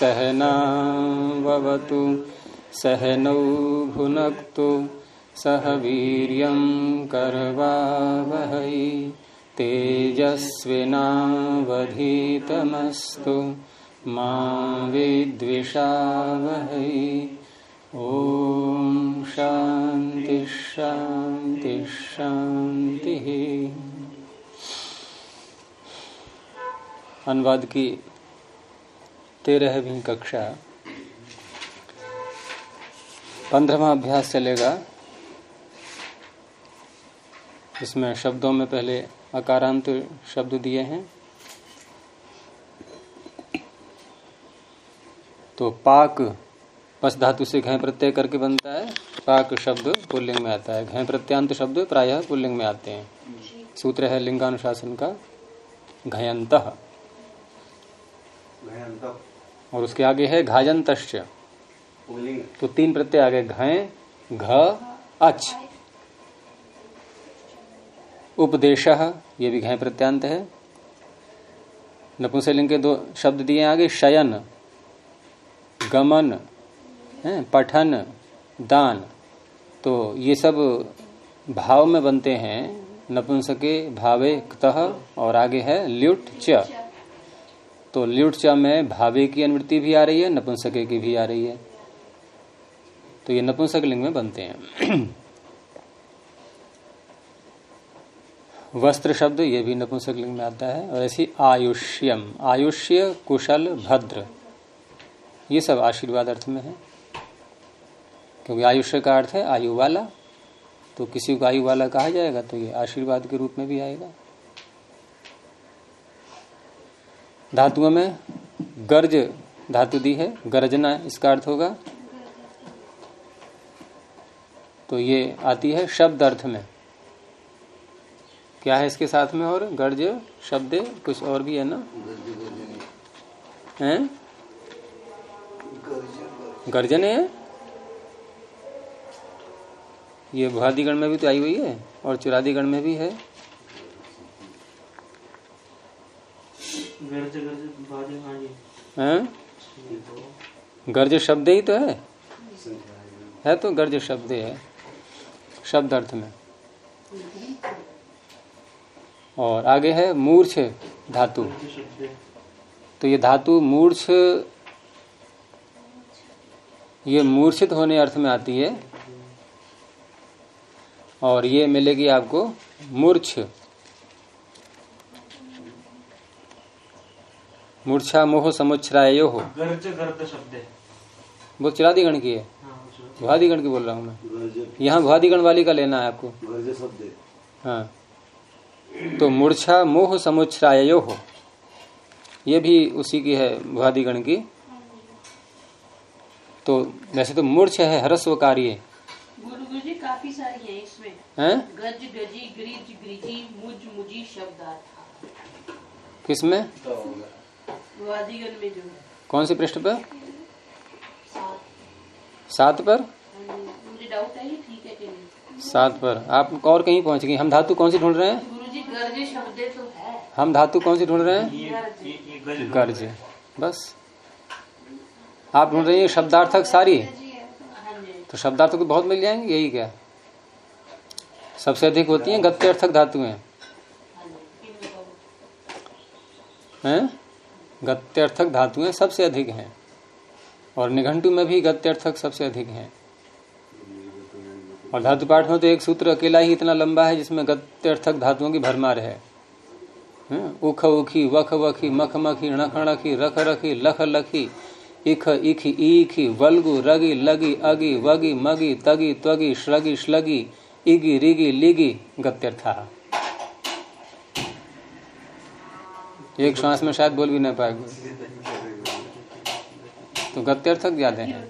सहनावतु सहनौ भुनक्तु, सह वीर्यं करवावहै, तेजस्विनावधीतमस्तु, मा विद्विषावहै। ॐ शान्ति शान्ति, शान्तिः। अनुवाद की तेरहवीं कक्षा पंद्रहवा अभ्यास चलेगा। इसमें शब्दों में पहले अकारांत शब्द दिए हैं। तो पाक पस धातु से घय प्रत्यय करके बनता है। पाक शब्द पुल्लिंग में आता है। घय प्रत्यांत शब्द प्रायः पुल्लिंग में आते हैं। सूत्र है लिंगानुशासन का घयंत। और उसके आगे है घाजंत तो तीन प्रत्यय आगे घय घ अच उपदेश ये भी घय प्रत्यांत है। नपुंसलिंग के दो शब्द दिए आगे शयन गमन है पठन दान। तो ये सब भाव में बनते हैं नपुंसके भावे तह और आगे है ल्युट च। तो ल्युट च में भावे की अनुवृत्ति भी आ रही है, नपुंसके की भी आ रही है। तो ये नपुंसक लिंग में बनते हैं। वस्त्र शब्द, ये भी नपुंसक लिंग में आता है। और ऐसी आयुष्यम, आयुष्य, कुशल, भद्र, ये सब आशीर्वाद अर्थ में है। क्योंकि आयुष्य का अर्थ है आयु वाला तो किसी को आयु वाला कहा जाएगा तो ये आशीर्वाद के रूप में भी आएगा। धातुओं में गर्ज धातु दी है, गर्जना, इसका अर्थ होगा। तो ये आती है शब्द अर्थ में। क्या है इसके साथ में और? गर्ज, शब्द, कुछ और भी है ना? हैं? गर्जने। है ये भुआदिगण में भी तो आई हुई है और चुरादीगण में भी है। हैं? गर्ज शब्द ही तो है। है तो गर्ज शब्द है, शब्द अर्थ में। और आगे है मूर्छ धातु। तो ये धातु मूर्छ, ये मूर्छित होने अर्थ में आती है। और ये मिलेगी आपको मूर्छ। मूर्छा मोह समुच्छ्राय हो वो चिरादिगण की है? भुआदिगण की बोल रहा हूँ मैं। यहाँ भुआदिगण वाली का लेना है आपको। हाँ। तो मूर्छा मोह समुच्छ्राय हो ये भी उसी की है भुआदिगण की। तो वैसे तो मूर्छ है हरस्व कार्य काफ़ी सारी है इसमें। हैं? गज गजी ग्रिज ग्रिजी मुझ मुझी शब्द किसमें? में जो है। कौन से पृष्ठ पर? सात। पर? हाँ मुझे डाउट है ठीक है कि नहीं। सात पर। आप और कहीं पहुँच गई। हम धातु कौन सी ढूंढ रहे हैं? गर्जे शब्द तो है। हम धातु कौन सी ढूंढ रहे हैं? गर्ज बस। आप ढूंढ रहे हैं शब्दार्थक सारी? हाँ तो शब्दार्थक तो बहुत मिल जाएँगे यही क्या? सबसे अधिक होती हैं गत्यार्थक धातुएँ। हाँ हैं? गत्यार्थक धातुएँ सबसे अधिक हैं। और निघंटु में भी गत्यार्थक सबसे अधिक हैं। और धातु पाठ में तो एक सूत्र अकेला ही इतना लंबा है जिसमें गत्यार्थक धातुओं की भरमार है। उख उखी, वख वखी, मख मखी णख णखी रख रखी, लख लखी, इख इखी ईखी, वल्गु, रगी, लगी, अगी, वगी, मगी, तगी, त्वगी, श्रगी, श्लगी, इगी, रिगी, लिगी, गत्यर्था। एक श्वास में शायद बोल भी नहीं पाएगा तो गत्यर्थक ज़्यादा है। है।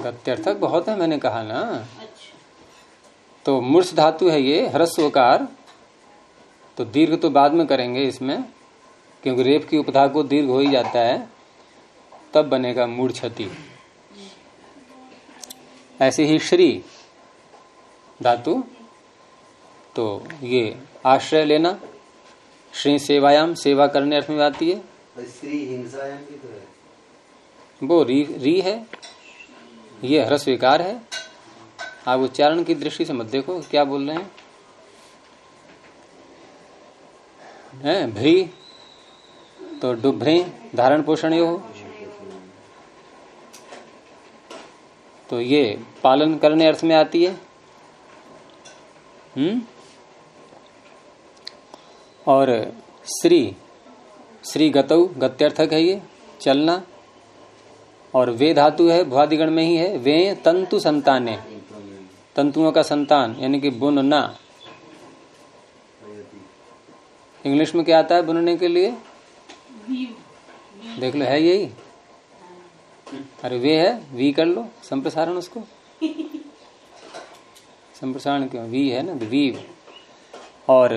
गत्यर्थक बहुत है मैंने कहा ना। अच्छा। तो मूर्स धातु है ये ह्रस्वकार तो दीर्घ तो बाद में करेंगे इसमें क्योंकि रेप की उपधा को दीर्घ हो ही जाता है तब बनेगा मूर्छति। ऐसे ही श्री धातु। तो ये आश्रय लेना श्री सेवायाम सेवा करने अर्थ में आती है। श्री हिंसायाम की तो है। वो री री है ये हर स्वीकार है। आप उच्चारण की दृष्टि से मत देखो क्या बोल रहे हैं। है भ्री तो डुभ्रे धारण पोषण हो तो ये पालन करने अर्थ में आती है। हम्म? और श्री श्री गतौ गत्यर्थक है ये चलना। और वे धातु है भुआदिगण में ही है। वे तंतु संताने तंतुओं का संतान यानी कि बुनना इंग्लिश में क्या आता है बुनने के लिए? देख लो है यही? अरे वे है वी कर लो संप्रसारण उसको। संप्रसारण क्यों वी है ना वी और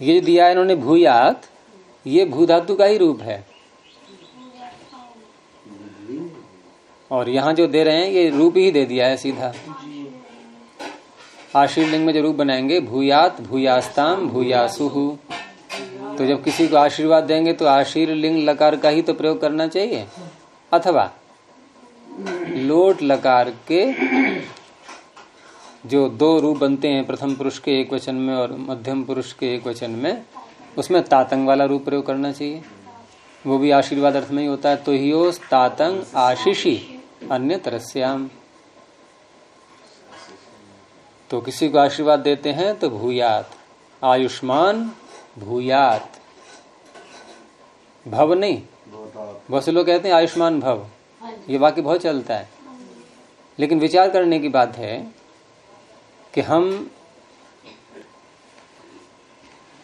ये दिया है इन्होंने भूयात, ये भू धातु का ही रूप है। और यहाँ जो दे रहे हैं, ये रूप ही दे दिया है सीधा। आशीर्लिंग में जो रूप बनाएँगे, भूयात, भूयास्ताम, भूयासुहु। तो जब किसी को आशीर्वाद देंगे तो आशीर्लिंग लकार का ही तो प्रयोग करना चाहिए, अथवा लोट लकार के जो दो रूप बनते हैं, प्रथम पुरुष के एक वचन में और मध्यम पुरुष के एक वचन में, उसमें तातंग वाला रूप प्रयोग करना चाहिए। वो भी आशीर्वाद अर्थ में ही होता है तो ही तातंग आशीषी अन्य तरस्याम तो किसी को आशीर्वाद देते हैं तो भूयात। आयुष्मान, भूयात। भव नहीं। बहुत से लोग कहते हैं आयुष्मान भव। ये वाक्य बहुत चलता है। लेकिन विचार करने की बात है कि हम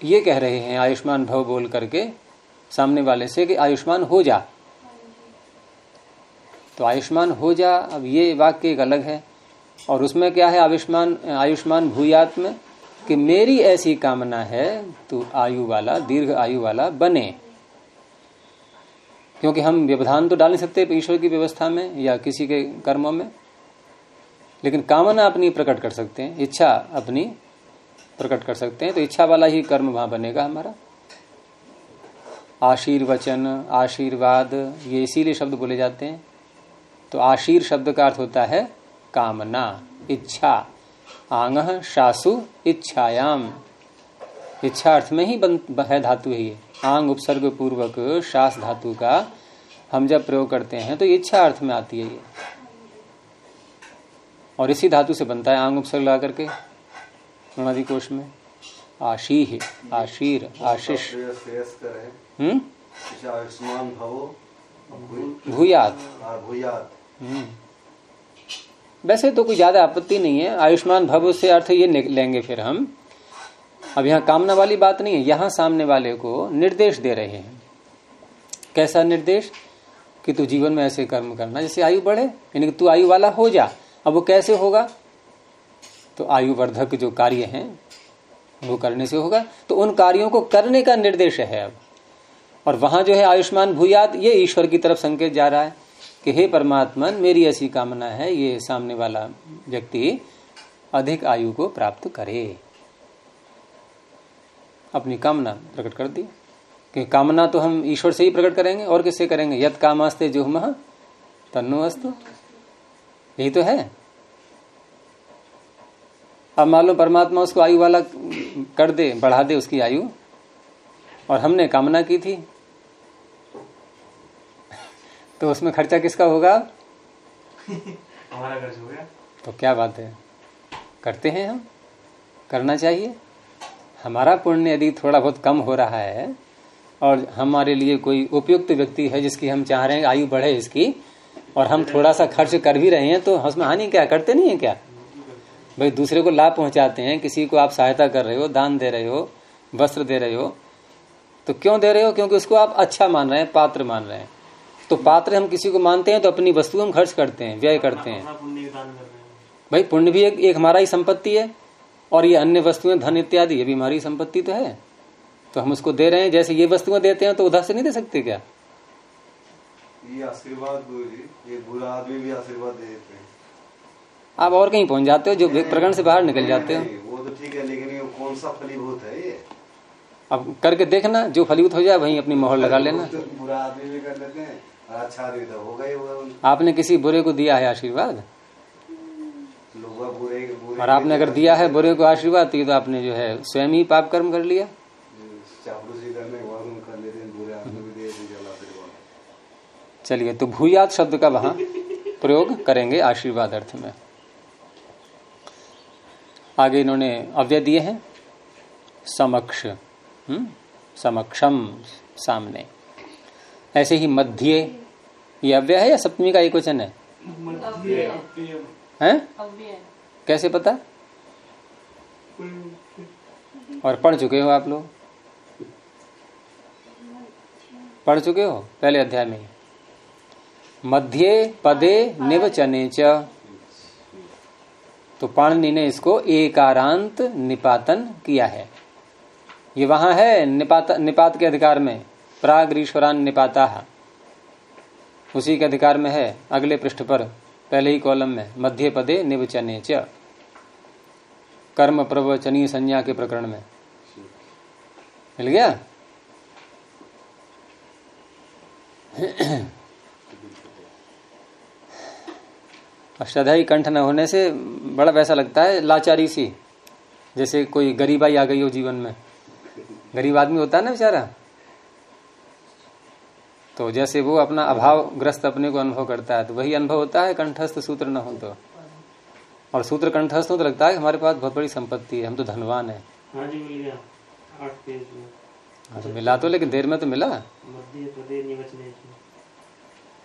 ये कह रहे हैं आयुष्मान भव बोल करके सामने वाले से कि आयुष्मान हो जा। तो आयुष्मान हो जा, अब ये वाक्य एक अलग है। और उसमें क्या है आयुष्मान आयुष्मान भूयात्म कि मेरी ऐसी कामना है, तू आयु वाला, दीर्घ आयु वाला बने। क्योंकि हम व्यवधान तो डाल नहीं सकते ईश्वर की व्यवस्था में या किसी के कर्मों में। लेकिन कामना अपनी प्रकट कर सकते हैं, इच्छा अपनी प्रकट कर सकते हैं तो इच्छा वाला ही कर्म वहाँ बनेगा हमारा। आशीर्वचन, आशीर्वाद, ये इसीलिए शब्द बोले जाते हैं। तो आशीर शब्द का अर्थ होता है कामना, इच्छा। आंग शासु इच्छायाम। इच्छा अर्थ में ही बन, है धातु है आंग उपसर्ग पूर्वक शास धातु का हम जब प्रयोग करते हैं तो इच्छा अर्थ में आती है ये। और इसी धातु से बनता है आंग उपसर्ग ला करके अनादि कोश में। आशी आशीह आशीर, आशीष। हम्म? भूयात। हम्म। वैसे तो कोई ज़्यादा आपत्ति नहीं है। आयुष्मान भव से अर्थ ये लेंगे फिर हम। अब यहाँ कामना वाली बात नहीं है। यहाँ सामने वाले को निर्देश दे रहे हैं। कैसा निर्देश? कि तू जीवन में ऐसे कर्म करना। जैसे आयु बढ़े, यानी कि तू आयु वाला हो जा। अब वो कैसे होगा? तो आयु वर्धक जो कार्य हैं, वो करने से होगा। तो उन कार्यों को करने का निर्देश है अब। और वहाँ जो है आयुष्मान भूयात ये ईश्वर की तरफ़ संकेत जा रहा है कि हे परमात्मन, मेरी ऐसी कामना है, ये सामने वाला व्यक्ति अधिक आयु को प्राप्त करे। अपनी कामना प्रकट कर दी। कि कामना तो हम ईश्वर से ही प्रकट करेंगे, और किससे करेंगे? यद कामास्ते जो तन्नो अस्तु। यही तो है। अब मान लो परमात्मा उसको आयु वाला कर दे बढ़ा दे उसकी आयु। और हमने कामना की थी। तो उसमें खर्चा किसका होगा? हमारा खर्च हो गया। तो क्या बात है। करते हैं हम। करना चाहिए। हमारा पुण्य यदि थोड़ा बहुत कम हो रहा है और हमारे लिए कोई उपयुक्त व्यक्ति है जिसकी हम चाह रहे हैं आयु बढ़े इसकी और हम थोड़ा सा खर्च कर भी रहे हैं तो उसमें हानि क्या करते नहीं है क्या? भाई दूसरे को लाभ पहुंचाते हैं किसी को आप सहायता कर रहे हो दान दे रहे हो वस्त्र दे रहे हो तो क्यों दे रहे हो? क्योंकि उसको आप अच्छा मान रहे हैं पात्र मान रहे हैं। तो पात्र हम किसी को मानते हैं तो अपनी वस्तु हम खर्च करते हैं व्यय करते हैं। भाई पुण्य भी एक, एक हमारा ही संपत्ति है और ये अन्य वस्तुएँ धन इत्यादि ये भी हमारी संपत्ति तो है। तो हम उसको दे रहे हैं जैसे ये वस्तुएँ देते हैं तो उधर से नहीं दे सकते क्या? ये आशीर्वाद ये बुरा आदमी भी आशीर्वाद दे देते हैं। आप और कहीं पहुँच जाते हो जो प्रकरण से बाहर निकल जाते हो? वो तो ठीक है लेकिन ये कौन सा फलीभूत है ये? अब करके देखना जो फलीभूत हो जाए वहीं अपनी मोहर लगा लेना। तो बुरा आदमी भी कर लेते हैं अच्छा आदमी तो होगा ही होगा आपने किसी बुरे को दिया है आशीर्वाद? बुरे बुरे और आपने अगर दिया है बुरे को आशीर्वाद तो तो आपने जो है स्वयं ही पाप कर्म कर लिया चापलूसी करने के बाद उन कर लेते हैं बुरे आदमी भी दे दीजिए अल्लाह से दुआ। चलिए तो भूयात शब्द का वहाँ प्रयोग करेंगे आशीर्वाद अर्थ में। आगे इन्होंने अव्यय दिए हैं समक्ष हम्म समक्षम सामने। ऐसे ही मध्य ये अव्यय है या सप्तमी का एक वचन है? हैं? कैसे पता? और पढ़ चुके हो आप लोग? पढ़ चुके हो? पहले अध्याय में ही। मध्य पदे निवचने च। तो पाणिनि ने इसको एकारांत निपातन किया है। ये वहाँ है, निपात निपात के अधिकार में। प्राग ईश्वरान निपाता उसी के अधिकार में है, अगले पृष्ठ पर, पहले ही कॉलम में, मध्य पदे निवचने च। कर्म प्रवचनीय संज्ञा के प्रकरण में। मिल गया? अष्टाध्यायी कंठ न होने से बड़ा वैसा लगता है लाचारी सी। जैसे कोई गरीबाई आ गई हो जीवन में। गरीब आदमी होता है ना बेचारा? तो जैसे वो अपना अभाव ग्रस्त अपने को अनुभव करता है तो वही अनुभव होता है कंठस्थ सूत्र न हो तो। और सूत्र कंठस्थ हो तो लगता है हमारे पास बहुत बड़ी संपत्ति है हम तो धनवान है। हाँ जी मिल गया। आठ पेज में। हाँ तो मिला तो लेकिन देर में तो मिला।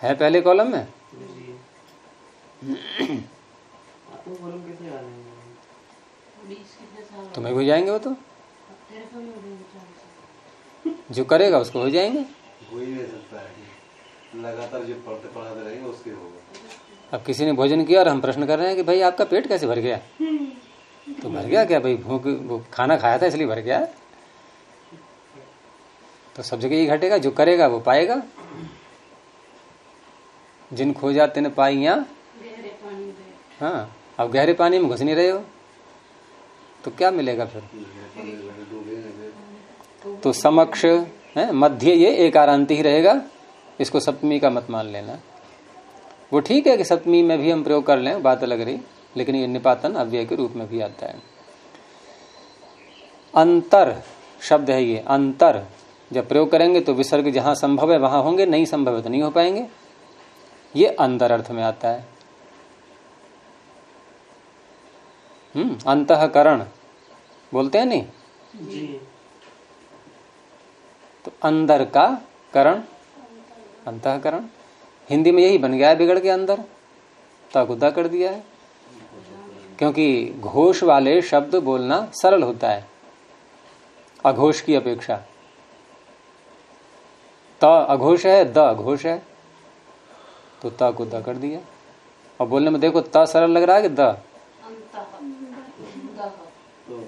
है पहले कॉलम में? तुम्हें हो जाएँगे वो तो? जो करेगा उसको हो जाएँगे? नहीं सकता लगातार जो पढ़ते पढ़ाते रहेंगे उसके होगा। अब किसी ने भोजन किया और हम प्रश्न कर रहे हैं कि भाई आपका पेट कैसे भर गया? तो भर गया क्या भाई? भूख वो खाना खाया था इसलिए भर गया? तो सब जगह ही घटेगा जो करेगा वो पाएगा। जिन खो जाते ने में हाँ अब गहरे पानी में घुस नहीं रहे हो। तो क्या मिलेगा फिर? तो समक्ष, है, मध्य, ये एकारांति ही रहेगा। इसको सप्तमी का मत मान लेना। वो ठीक है कि सप्तमी में भी हम प्रयोग कर लें, बात अलग रही, लेकिन ये निपातन अव्यय के रूप में भी आता है। अंतर शब्द है ये, अंतर। जब प्रयोग करेंगे तो विसर्ग जहाँ संभव है, वहाँ होंगे, नहीं संभव है तो नहीं हो पाएँगे। ये अंतर अर्थ में आता है। हम्म अंतकरण। बोलते हैं नहीं? जी। तो अंदर का करण अंतकरण। हिंदी में यही बन गया है बिगड़ के अंदर। तगुदा कर दिया है। क्योंकि घोष वाले शब्द बोलना सरल होता है। अघोष की अपेक्षा। त अघोष है द घोष है। तो त को द कर दिया। और बोलने में देखो त सरल लग रहा है कि द अंतः दह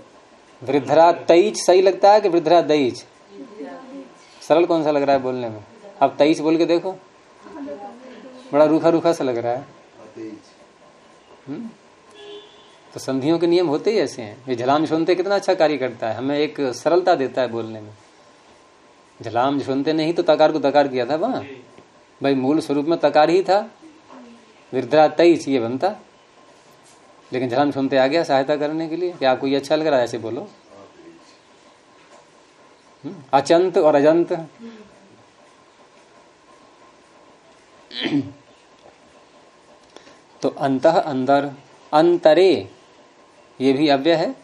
वृद्धरा तेईज सही लगता है कि वृद्धरा दईज सरल कौन सा लग रहा है बोलने में? अब तेईस बोल के देखो। बड़ा रूखा रूखा सा लग रहा है। हम्म? तो संधियों के नियम होते ही ऐसे हैं। ये झलाम सुनते कितना अच्छा कार्य करता है। हमें एक सरलता देता है बोलने में। झलाम सुनते नहीं तो तकार को तकार किया था वहाँ। भाई मूल स्वरूप में तकार ही था। वृद्धरा तेईस ये बनता। लेकिन झलाम सुनते आ गया सहायता करने के लिए? क्या आपको ये अच्छा लग रहा है ऐसे बोलो? हम्म? अचंत और अजंत। तो अंत अंदर अंतरे ये भी अव्यय है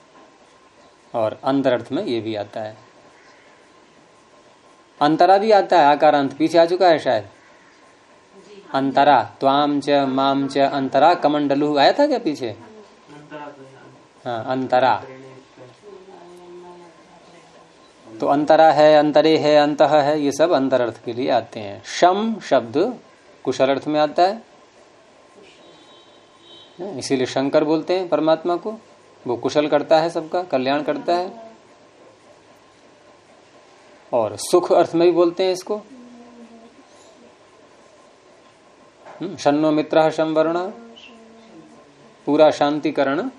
और अंदर अर्थ में ये भी आता है। अंतरा भी आता है आकार अंत पीछे आ चुका है शायद? अंतरा त्वाम च माम च अंतरा कमंडलू आया था क्या पीछे? अंतरा है, हाँ अंतरा। तो अंतरा है अंतरे है अंत है ये सब अंतर अर्थ के लिए आते हैं। शम शब्द कुशल अर्थ में आता है। इसीलिए शंकर बोलते हैं परमात्मा को। वो कुशल करता है सबका कल्याण करता है। और सुख अर्थ में भी बोलते हैं इसको। शनो मित्र शम वर्ण पूरा शांतिकरण।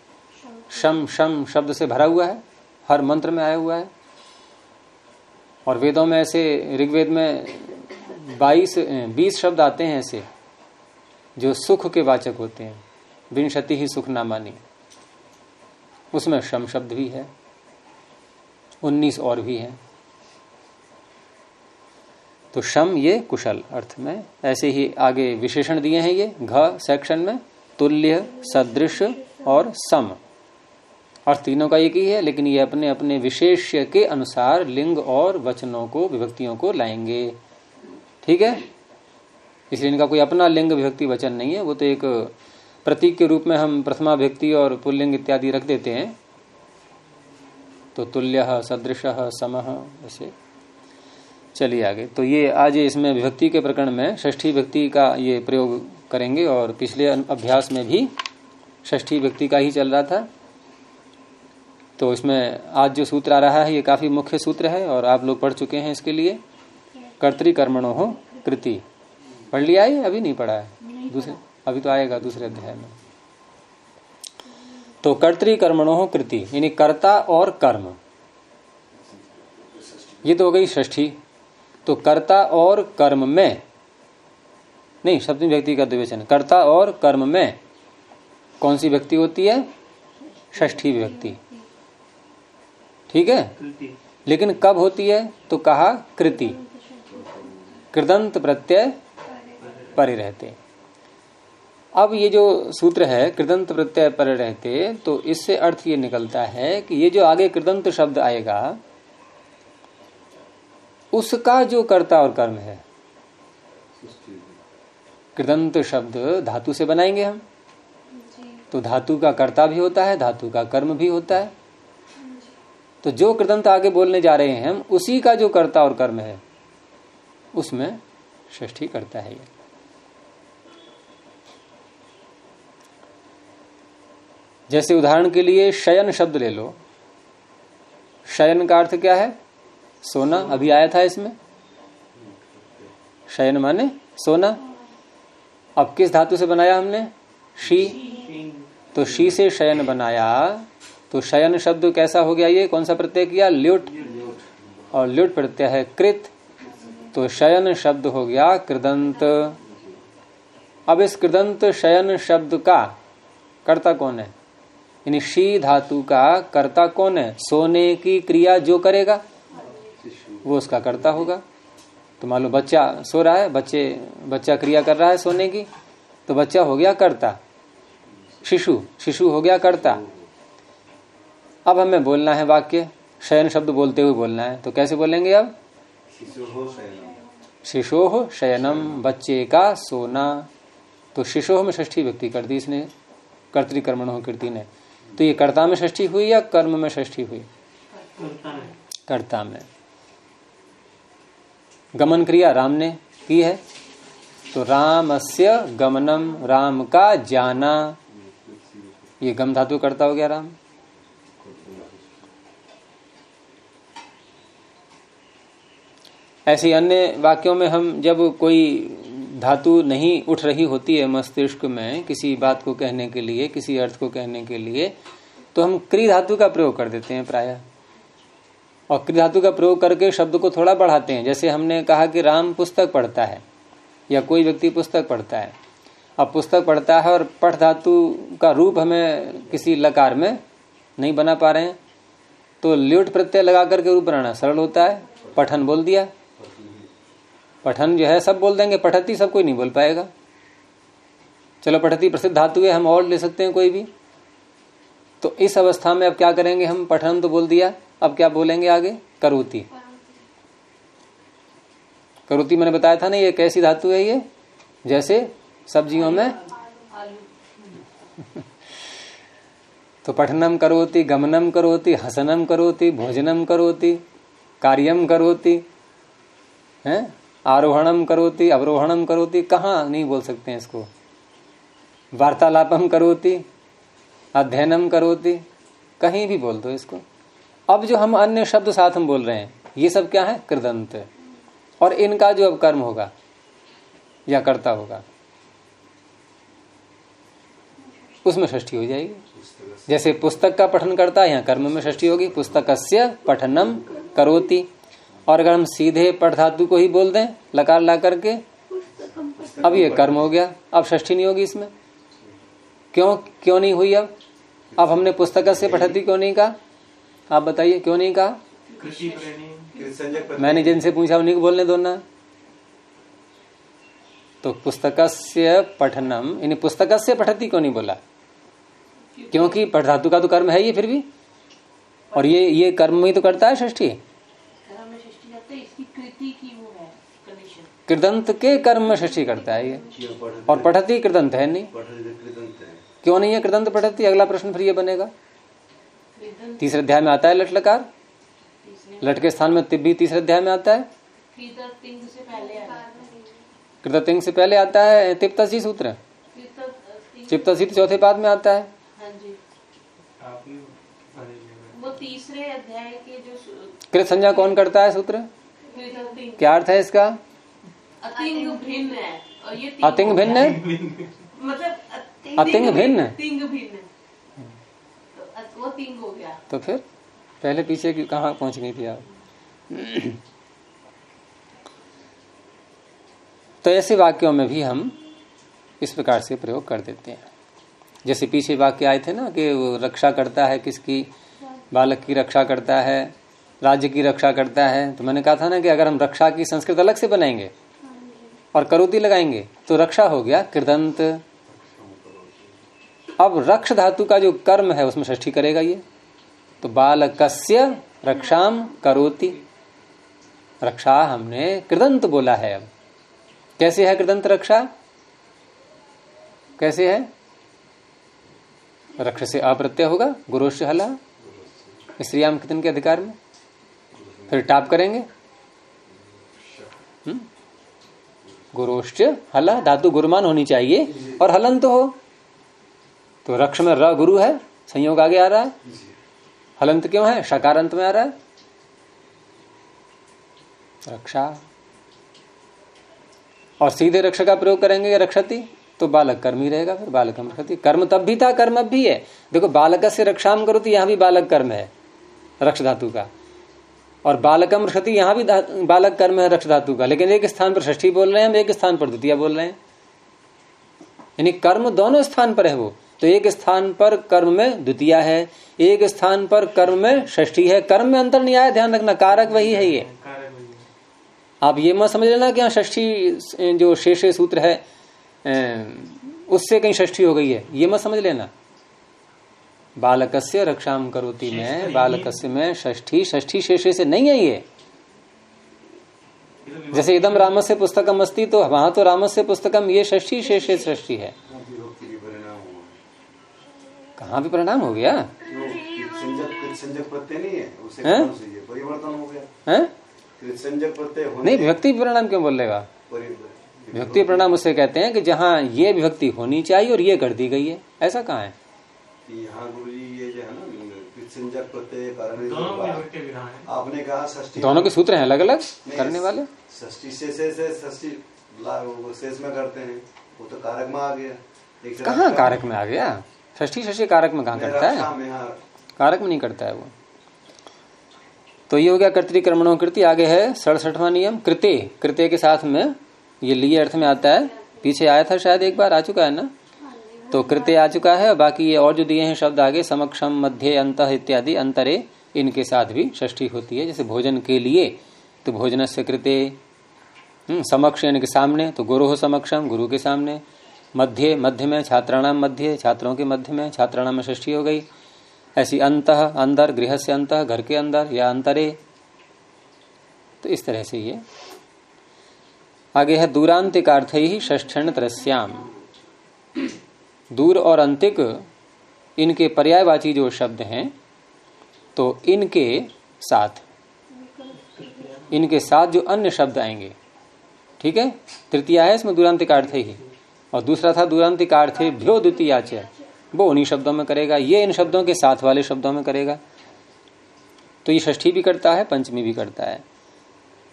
शम शम शब्द से भरा हुआ है, हर मंत्र में आया हुआ है। और वेदों में ऐसे, ऋग्वेद में बाईस बीस शब्द आते हैं ऐसे, जो सुख के वाचक होते हैं। विंशति ही सुख ना मानी। उसमें शम शब्द भी है, उन्नीस और भी है। तो शम ये कुशल अर्थ में, ऐसे ही आगे विशेषण दिए हैं ये, घ सेक्शन में, तुल्य, सदृश और सम। और तीनों का एक ही है, लेकिन ये अपने अपने विशेष्य के अनुसार लिंग और वचनों को, विभक्तियों को लाएँगे। ठीक है? इसलिए इनका कोई अपना लिंग, विभक्ति, वचन नहीं है। वो तो एक प्रतीक के रूप में हम प्रथमा व्यक्ति और पुल्लिंग इत्यादि रख देते हैं। तो तुल्य, सदृश, सम, ऐसे। चलिए आगे। तो ये आज इसमें विभक्ति के प्रकरण में षष्ठी व्यक्ति का ये प्रयोग करेंगे और पिछले अभ्यास में भी षष्ठी व्यक्ति का ही चल रहा था। तो इसमें आज जो सूत्र आ रहा है ये काफ़ी मुख्य सूत्र है और आप लोग पढ़ चुके हैं इसके लिए। कर्तिकर्मणो हो कृति। पढ़ लिया है अभी नहीं पढ़ा है? दूसरे अभी तो आएगा दूसरे अध्याय में। तो कर्तिकर्मणो हो कृति यानी कर्ता और कर्म। ये तो हो गई ष्ठी तो कर्ता और कर्म में नहीं सप्तमी व्यक्ति का द्विवचन। कर्ता और कर्म में कौन सी व्यक्ति होती है? ष्ठी व्यक्ति। ठीक है? लेकिन कब होती है? तो कहा कृति। कृदंत प्रत्यय परे रहते। अब ये जो सूत्र है कृदंत प्रत्यय परे रहते तो इससे अर्थ ये निकलता है कि ये जो आगे कृदंत शब्द आएगा उसका जो कर्ता और कर्म है कृदंत शब्द धातु से बनाएँगे हम। तो धातु का कर्ता भी होता है धातु का कर्म भी होता है। तो जो कृदंत आगे बोलने जा रहे हैं हम, उसी का जो कर्ता और कर्म है, उसमें ष्ठी करता है जैसे उदाहरण के लिए शयन शब्द ले लो। शयन का अर्थ क्या है? सोना, अभी आया था इसमें। शयन माने सोना। अब किस धातु से बनाया हमने? शी। तो शी से शयन बनाया। तो शयन शब्द कैसा हो गया ये? कौन सा प्रत्यय किया? ल्युट। और ल्युट प्रत्यय है कृत। तो शयन शब्द हो गया कृदंत। अब इस कृदंत शयन शब्द का कर्ता कौन है? यानी शी धातु का कर्ता कौन है? सोने की क्रिया जो करेगा, वो उसका कर्ता होगा। तो मान लो बच्चा सो रहा है, बच्चे, बच्चा क्रिया कर रहा है सोने की तो बच्चा हो गया कर्ता। शिशु शिशु हो गया कर्ता। अब हमें बोलना है वाक्य शयन शब्द बोलते हुए बोलना है। तो कैसे बोलेंगे अब? शिशोह शयनम। बच्चे का सोना। तो शिशोह में ष्ठी व्यक्ति कर दी इसने कर्तिकर्मण हो कीर्ति ने। तो ये कर्ता में ष्ठी हुई या कर्म में ष्ठी हुई? कर्ता में। गमन क्रिया राम ने की है। तो रामस्य गमनम राम का जाना। ये गम धातु करता हो गया राम। ऐसे अन्य वाक्यों में हम जब कोई धातु नहीं उठ रही होती है मस्तिष्क में किसी बात को कहने के लिए, किसी अर्थ को कहने के लिए तो हम क्री धातु का प्रयोग कर देते हैं प्राय। और क्री धातु का प्रयोग करके शब्द को थोड़ा बढ़ाते हैं। जैसे हमने कहा कि राम पुस्तक पढ़ता है, या कोई व्यक्ति पुस्तक पढ़ता है। अब पुस्तक पढ़ता है और पठ धातु का रूप हमें किसी लकार में नहीं बना पा रहे हैं। तो ल्यूट प्रत्यय लगा करके रूप बनाना सरल होता है, पठन बोल दिया। पठन जो है, सब बोल देंगे, पठती सब कोई नहीं बोल पाएगा। चलो, पठती प्रसिद्ध धातु है, हम और ले सकते हैं कोई भी। तो इस अवस्था में अब क्या करेंगे हम? पठन तो बोल दिया, अब क्या बोलेंगे आगे? करोती। करोती मैंने बताया था ना, ये कैसी धातु है ये, जैसे सब्जियों में। तो पठनम करोती, गमनम करोती, हसनम करोती, भोजनम करोती, कार्यम करोती, है? आरोहणम करोती अवरोहणम करोती, कहा नहीं बोल सकते हैं इसको। वार्तालापम करोती अध्ययनम करोती, कहीं भी बोल दो इसको। अब जो हम अन्य शब्द साथ हम बोल रहे हैं, ये सब क्या है? कृदंत। और इनका जो अब कर्म होगा, या कर्ता होगा, उसमें षष्ठी हो जाएगी। जैसे पुस्तक का पठन करता है यहाँ कर्म में षष्ठी होगी, पुस्तकस्य पठनम करोति। और अगर हम सीधे पठ धातु को ही बोल दें लकार ला करके अब ये कर्म हो गया। अब षष्ठी नहीं होगी इसमें। क्यों क्यों नहीं हुई अब? अब हमने पुस्तक से पठती क्यों नहीं कहा? आप बताइए क्यों नहीं कहा? मैंने जिनसे पूछा उन्हीं को बोलने दो ना। तो पुस्तक से पठनम यानी पुस्तक से पठती क्यों नहीं बोला? क्योंकि पठ धातु का तो कर्म है ये फिर भी। और ये ये कर्म ही तो करता है षष्ठी कर्म में सृष्टि करते हैं, इसकी कृति की वो है कंडीशन कृदंत के कर्म में षष्ठी करता है ये। और पठती कृदंत है नहीं। पठति कृतंत है। क्यों नहीं है कृदंत पठती अगला प्रश्न फिर ये बनेगा। तीसरे अध्याय में आता है लट लकार लट के स्थान में तिब्बी तीसरे अध्याय में आता है? कृदर से पहले कृतिंग से पहले आता है तिप्तसी सूत्र? चिप्तसी चौथे पाद में आता है। हाँ। वो तीसरे अध्याय के जो कृत संज्ञा कौन करता है सूत्र? क्या अर्थ है इसका? अतिंग भिन्न है। और ये अतिंग भिन्न है? मतलब अतिंग भिन्न? तिंग भिन्न। तो वो तिंग हो गया। तो फिर पहले पीछे की कहाँ पहुँच गई थी आप? तो ऐसे वाक्यों में भी हम इस प्रकार से प्रयोग कर देते हैं। जैसे पीछे वाक्य आए थे ना कि वो रक्षा करता है किसकी? बालक की रक्षा करता है राज्य की रक्षा करता है। तो मैंने कहा था ना कि अगर हम रक्षा की संस्कृत अलग से बनाएँगे और करोती लगाएँगे तो रक्षा हो गया कृदंत। अब रक्ष धातु का जो कर्म है, उसमें षष्ठी करेगा ये। तो बालकस्य रक्षाम करोति। रक्षा हमने कृदंत बोला है अब। कैसे है कृदंत रक्षा? कैसे है? रक्ष से अप्रत्यय होगा गुरुश्य हला। स्त्रियाम कितन के अधिकार में? फिर टाप करेंगे। हम्म? गुरुश्च हला, धातु गुरुमान होनी चाहिए। और हलन तो हो। तो रक्ष में र गुरु है, संयोग आगे आ रहा है। हलंत क्यों है? शकारांत में आ रहा है। रक्षा। और सीधे रक्ष का प्रयोग करेंगे रक्षति तो बालक कर्म ही रहेगा फिर बालकम रक्षति। कर्म तब भी था, कर्म अब भी है। देखो, बालक से रक्षाम करो तो यहाँ भी बालक कर्म है, रक्ष धातु का। और बालकम क्षति यहाँ भी बालक कर्म है, रक्ष धातु का। लेकिन एक स्थान पर षष्ठी बोल रहे हैं, हम एक स्थान पर द्वितीय बोल रहे हैं। यानी कर्म दोनों स्थान पर है वो। तो एक स्थान पर कर्म में द्वितीय है, एक स्थान पर कर्म में षष्ठी है। कर्म में अंतर नहीं आया, ध्यान रखना, कारक वही है ये। आप ये मत समझ लेना कि यहाँ षष्ठी, जो शेष सूत्र है उससे कहीं षष्ठी हो गई है। ये मत समझ लेना। बालकस्य रक्षाम करोति में बालकस्य में षष्ठी षष्ठी शेषे से नहीं है ये। जैसे इदम रामस्य पुस्तकम अस्ति तो वहाँ तो रामस्य पुस्तकम ये षष्ठी शेषे षष्ठी है। कहाँ भी परिणाम हो गया? नहीं है उससे हैं? कौन सी है? परिवर्तन हो गया है कृतसंज्ञक प्रत्यय होने नहीं विभक्ति परिणाम क्यों बोल लेगा परि- विभक्ति परिणाम उसे कहते हैं कि जहाँ ये विभक्ति होनी चाहिए और ये कर दी गई है। ऐसा कहाँ है? कि यहाँ गुरु जी ये जो है ना प्रत्यय कारण है। आपने कहा षष्ठी दोनों के सूत्र हैं अलग अलग करने वाले? षष्ठी से से से षष्ठी शेष में करते हैं। वो तो कारक में आ गया। कहाँ कारक में आ गया? षष्ठी षष्ठी कारक में कहाँ नहीं, करता है? कारक में नहीं करता है वो। तो ये हो गया कर्तिक्रमणों कृति। आगे है सड़सठवा नियम कृत्य कृत्य के साथ में ये लिए अर्थ में आता है। पीछे आया था शायद एक बार आ चुका है ना? तो कृत्य आ चुका है बाकी ये और जो दिए हैं शब्द आगे समक्षम मध्य अंत इत्यादि अंतरे इनके साथ भी षष्ठी होती है। जैसे भोजन के लिए तो भोजन से कृते हम्म, समक्ष यानी के सामने तो गुरु समक्षम गुरु के सामने मध्य मध्य में छात्राणाम मध्य छात्रों के मध्य में छात्राणाम में षष्ठी हो गई। ऐसी अंत अंदर गृह से अंत घर के अंदर या अंतरे तो इस तरह से ये। आगे है दूरांतिक अर्थ ही षष्ठण त्रस्याम। दूर और अंतिक इनके पर्यायवाची जो शब्द हैं तो इनके साथ इनके साथ जो अन्य शब्द आएँगे, ठीक है? तृतीया है, इसमें दूरांतिक अर्थ ही और दूसरा था, दूरांतिक अर्थ भ्यो द्वितीयाच। वो उन्हीं शब्दों में करेगा, ये इन शब्दों के साथ वाले शब्दों में करेगा। तो ये षष्ठी भी करता है, पंचमी भी करता है।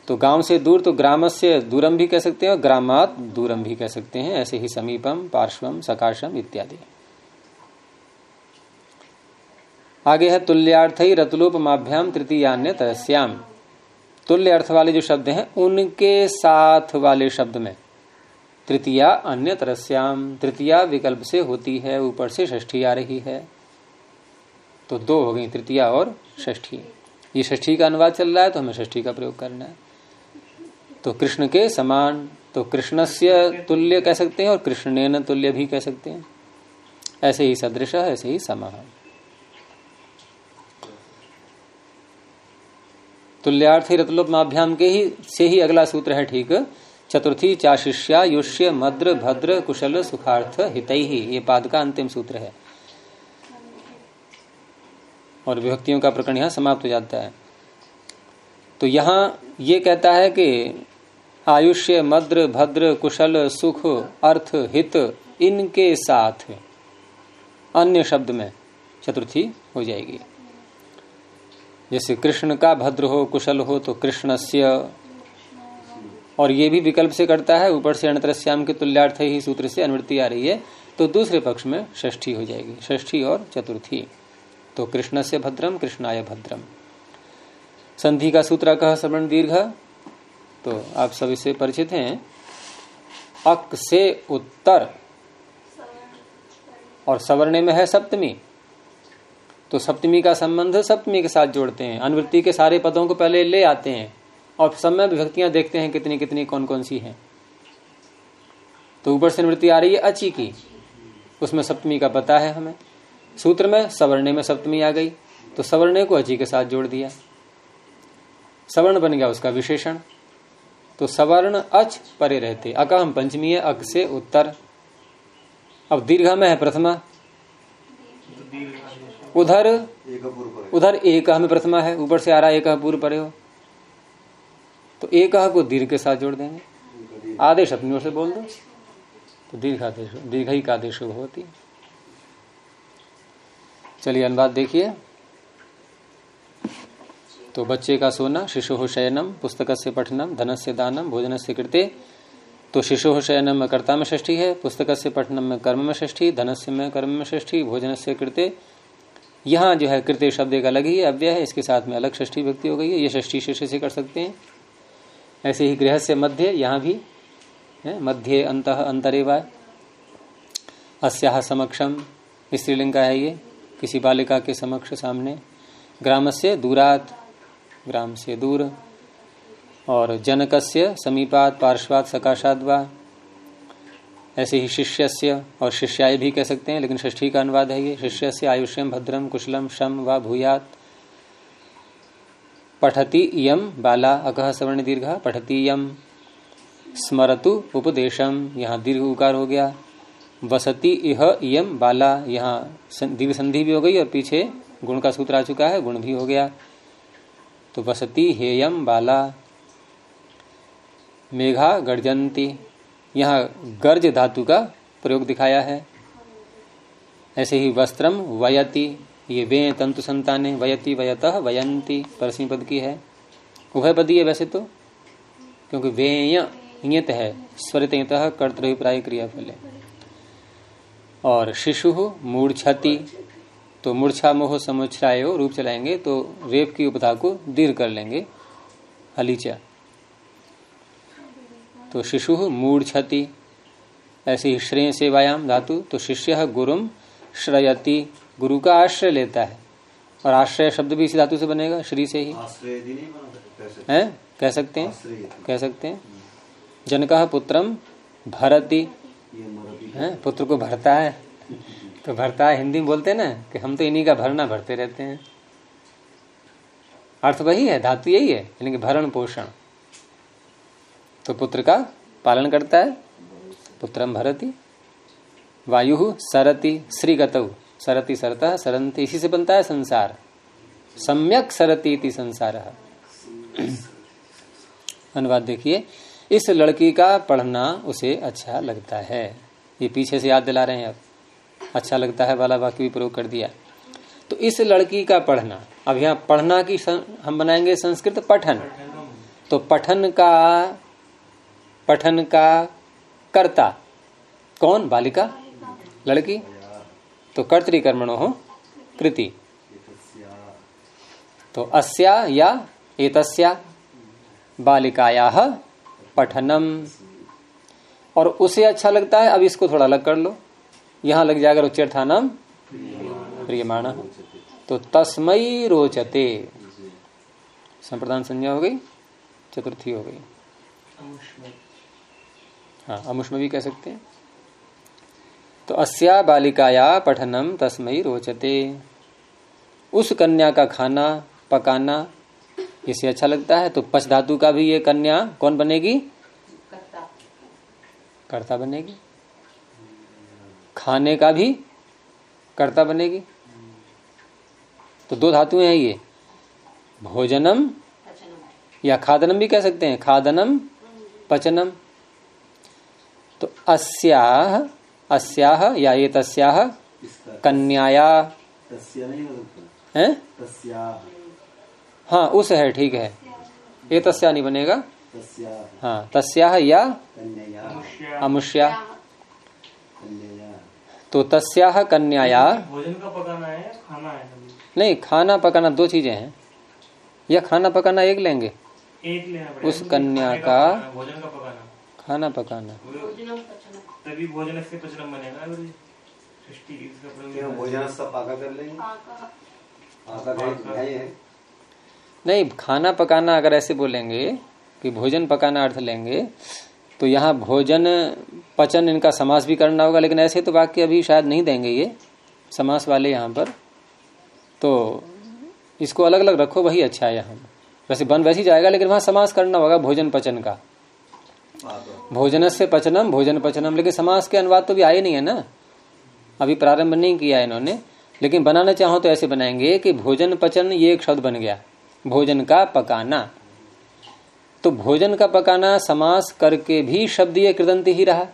तो गाँव से दूर तो ग्राम से दूरम भी कह सकते हैं और ग्रामात दूरम भी कह सकते हैं, ऐसे ही समीपम, पार्श्वम सकाशम इत्यादि। आगे है, तुल्यार्थ ही रतुलोपमाभ्याम तृतीयान्य तरस्याम तुल्य अर्थ वाले जो शब्द हैं, उनके साथ वाले शब्द में। तृतीया अन्य तरस्याम तृतीया विकल्प से होती है, ऊपर से षष्ठी आ रही है। तो दो हो गई, तृतीया और षष्ठी। ये षष्ठी का अनुवाद चल रहा है तो हमें षष्ठी का प्रयोग करना है। तो कृष्ण के समान तो कृष्ण से तुल्य कह सकते हैं और कृष्ण तुल्य भी कह सकते हैं। ऐसे ही सदृश, ऐसे ही समाह तुल्यार्थी रतलोपमाभ्याम के ही, से ही अगला सूत्र है ठीक। चतुर्थी चाशिष्या युष्य मद्र भद्र कुशल सुखार्थ हित ही ये पाद का अंतिम सूत्र है। और विभक्तियों का प्रकरण यहाँ समाप्त हो जाता है। तो यहाँ ये कहता है कि आयुष्य मद्र भद्र कुशल सुख अर्थ हित इनके साथ। अन्य शब्द में चतुर्थी हो जाएगी। जैसे कृष्ण का भद्र हो, कुशल हो तो कृष्णस्य। और ये भी विकल्प से करता है, ऊपर से अणतरश्याम के तुल्यार्थ ही सूत्र से अनुवृत्ति आ रही है तो दूसरे पक्ष में षष्ठी हो जाएगी, षष्ठी और चतुर्थी। तो कृष्ण से भद्रम, कृष्णाय भद्रम। संधि का सूत्र कह, श्रवण दीर्घ। तो आप सब इससे परिचित हैं? अक से उत्तर। और सवर्ण में है सप्तमी। तो सप्तमी का संबंध सप्तमी के साथ जोड़ते हैं। अनुवृत्ति के सारे पदों को पहले ले आते हैं। और सब में विभक्तियाँ देखते हैं कितनी कितनी कौन कौन सी हैं। तो ऊपर से निवृत्ति आ रही है अची की। उसमें सप्तमी का पता है हमें। सूत्र में सवर्ण में सप्तमी आ गई। तो सवर्णे को अची के साथ जोड़ दिया। सवर्ण बन गया उसका विशेषण। तो सवर्ण अच परे रहते। अकहम पंचमी है अक से उत्तर। अब दीर्घ में है प्रथमा। उधर उधर एक में प्रथमा है। ऊपर से आ रहा एक पूर्व परे हो। तो एक को दीर्घ के साथ जोड़ देंगे। आदेश अपनी ओर से बोल दो। तो दीर्घ आदेश दीर्घ ही का आदेश होती। चलिए अनुवाद देखिए। तो बच्चे का सोना, शिशु शयनम पुस्तक से पठनम धन से दानम भोजन से कृत्य तो शिशु शयनम में कर्ता में षष्ठी है पुस्तक से पठनम में कर्म में षष्ठी, धनस्य में कर्म में षष्ठी भोजन से कृत्य यहाँ जो है कृत्य शब्द एक अलग ही अव्यय है, इसके साथ में अलग षष्ठी व्यक्ति हो गई है, ये षष्ठी शिष्य से कर सकते हैं। ऐसे ही गृह से मध्य, यहाँ भी मध्य अंत अंतरेवा अस्या समक्षम, स्त्रीलिंग का है ये, किसी बालिका के समक्ष सामने। ग्राम से दूरात ग्राम से दूर। और जनकस्य समीपात पार्श्वात सकाशात वा। ऐसे ही शिष्यस्य और शिष्याय भी कह सकते हैं, लेकिन षष्ठी का अनुवाद है ये। शिष्य से आयुष्यम भद्रम कुशलम शम व भूयात। पठति यम बाला अकह सवर्ण दीर्घ पठति यम स्मरतु उपदेशम यहाँ दीर्घ उकार हो गया। वसति इह यम बाला। यहाँ दिव्य संधि भी हो गई और पीछे गुण का सूत्र आ चुका है, गुण भी हो गया। तो वसति हेयम बाला। मेघा गर्जंती। यहाँ गर्ज धातु का प्रयोग दिखाया है। ऐसे ही वस्त्रम वयति। ये वे तंतु संताने। वयति, वयत, वयंती परसी पद की है। उभय पदी है वैसे तो। क्योंकि वेयत है। स्वरित कर्तव्य क्रिया फले और शिशु मूर्छति। तो मूर्छा मोह समुच्छायो रूप चलाएँगे तो रेप की उपधा को दीर्घ कर लेंगे। हलीचा तो शिशु मूर्छति ऐसे ही श्रेय सेवायाम धातु तो शिष्य गुरुम श्रयति। गुरु का आश्रय लेता है और आश्रय शब्द भी इसी धातु से बनेगा श्री से ही? है। कह सकते हैं? कह सकते हैं? जनका पुत्रम भरती। है? पुत्र को भरता है। तो भरता है। हिंदी में बोलते हैं ना कि हम तो इन्हीं का भरना भरते रहते हैं। अर्थ वही है, धातु यही है, यानी कि भरण पोषण। तो पुत्र का पालन करता है पुत्रम भरती, वायु सरति, श्रीगतौ, सरति सरता सरंती इसी से बनता है संसार। सम्यक सरती इति संसार। अनुवाद देखिए, इस लड़की का पढ़ना उसे अच्छा लगता है। ये पीछे से याद दिला रहे हैं अब अच्छा लगता है वाला वाक्य भी प्रयोग कर दिया। तो इस लड़की का पढ़ना अब यहाँ पढ़ना की सं, हम बनाएँगे संस्कृत पठन। तो पठन का पठन का कर्ता कौन बालिका? लड़की? तो कर्तृकर्मणो हो कृति। तो अस्या या एतस्या बालिकाया पठनम। और उसे अच्छा लगता है अब इसको थोड़ा अलग कर लो। यहाँ लग जाएगा रुच्यर्थानम प्रियमाण। तो तस्मई रोचते। संप्रदान संज्ञा हो गई चतुर्थी हो गई। हाँ अमुष्म भी कह सकते हैं। तो अस्या बालिकाया पठनम तस्मई रोचते। उस कन्या का खाना पकाना इसे अच्छा लगता है तो पच धातु का भी ये कन्या कौन बनेगी? कर्ता बनेगी। खाने का भी कर्ता बनेगी। तो दो धातुएँ हैं ये। भोजनम या खादनम भी कह सकते हैं। खादनम पचनम। तो अस्याह अस्याह या ये तस्याह कन्याया। हो है? हाँ उस है ठीक है। ये तस्या नहीं बनेगा। हाँ तस्याह या अमुष्या। तो तस्याह कन्याया भोजन का पकाना है खाना है नहीं खाना पकाना दो चीज़ें हैं। या खाना पकाना एक लेंगे। एक लेना उस कन्या का भोजन का पकाना। खाना पकाना। तभी भोजन से पचनम बनेगा ये भोजन सब पाका कर लेंगे। पाका। हैं नहीं खाना पकाना अगर ऐसे बोलेंगे कि भोजन पकाना अर्थ लेंगे तो यहाँ भोजन पचन इनका समास भी करना होगा, लेकिन ऐसे तो वाक्य अभी शायद नहीं देंगे ये, समास वाले यहाँ पर। तो इसको अलग अलग रखो, वही अच्छा है यहाँ। वैसे बन वैसे जाएगा, लेकिन वहाँ समास करना होगा, भोजन पचन का। भोजन से पचनम, भोजन पचनम, लेकिन समास के अनुवाद तो भी आए नहीं है ना। अभी प्रारंभ नहीं किया इन्होंने। लेकिन बनाना चाहो तो ऐसे बनाएँगे कि भोजन पचन ये एक शब्द बन गया। भोजन का पकाना। तो भोजन का पकाना, समास करके भी शब्द ये कृदंत ही रहा।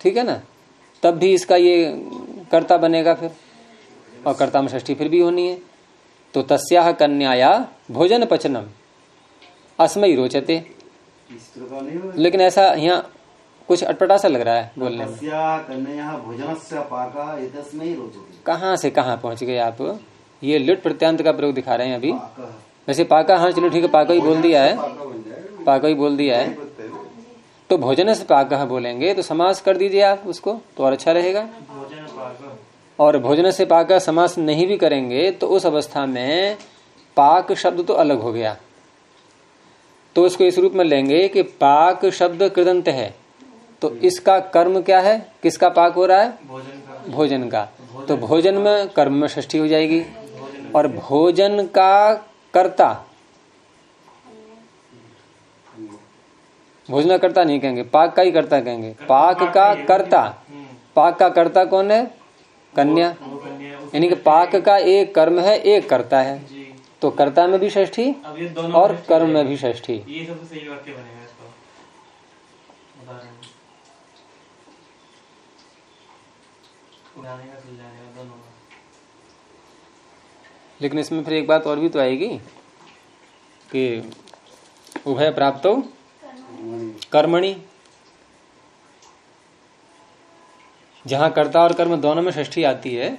ठीक है ना? तब भी इसका ये कर्ता बनेगा फिर। और कर्ता में षष्ठी फिर भी होनी है। तो तस्या कन्याया भोजन पचनम। अस्मयी रोचते। लेकिन ऐसा यहाँ कुछ अटपटा सा लग रहा है बोलने में। तस्या कन्या भोजनस्य पाका एतस्मै रोचते। कहाँ से कहाँ पहुँच गए आप? ये लिट प्रत्यांत का प्रयोग दिखा रहे हैं अभी। वैसे पाका हाँ चलो ठीक है पाका ही बोल दिया है। पाका ही बोल दिया है। तो भोजन से पाक बोलेंगे तो समास कर दीजिए आप उसको तो और अच्छा रहेगा। और भोजन से पाक समास नहीं भी करेंगे तो उस अवस्था में पाक शब्द तो अलग हो गया। तो उसको इस रूप में लेंगे कि पाक शब्द कृदंत है। तो इसका कर्म क्या है? किसका पाक हो रहा है? भोजन का। तो भोजन में कर्म में हो जाएगी। और भोजन का कर्ता भोजन का कर्ता नहीं कहेंगे पाक का ही कर्ता कहेंगे। पाक का कर्ता। पाक का कर्ता कौन है? कन्या। यानी कि पाक का एक कर्म है एक कर्ता है। तो कर्ता में भी दोनों और कर्म में भी का लेकिन इसमें फिर एक बात और भी तो आएगी कि उभय प्राप्त कर्मणि। जहाँ कर्ता और कर्म दोनों में षष्ठी आती है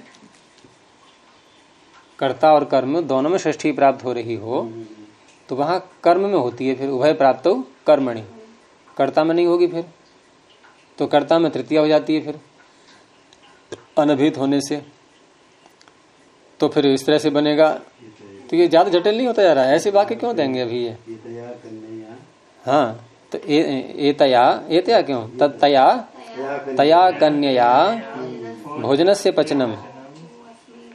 कर्ता और कर्म दोनों में षष्ठी प्राप्त हो रही हो तो वहाँ कर्म में होती है फिर उभय प्राप्त हो कर्मणि। कर्ता में नहीं होगी फिर तो कर्ता में तृतीय हो जाती है फिर अनभित होने से। तो फिर इस तरह से बनेगा। तो ये ज़्यादा जटिल नहीं होता जा रहा है ऐसे वाक्य क्यों देंगे अभी ये? हाँ। तो ए- एतया एतया क्यों? तया तया कन्या भोजन से पचनम।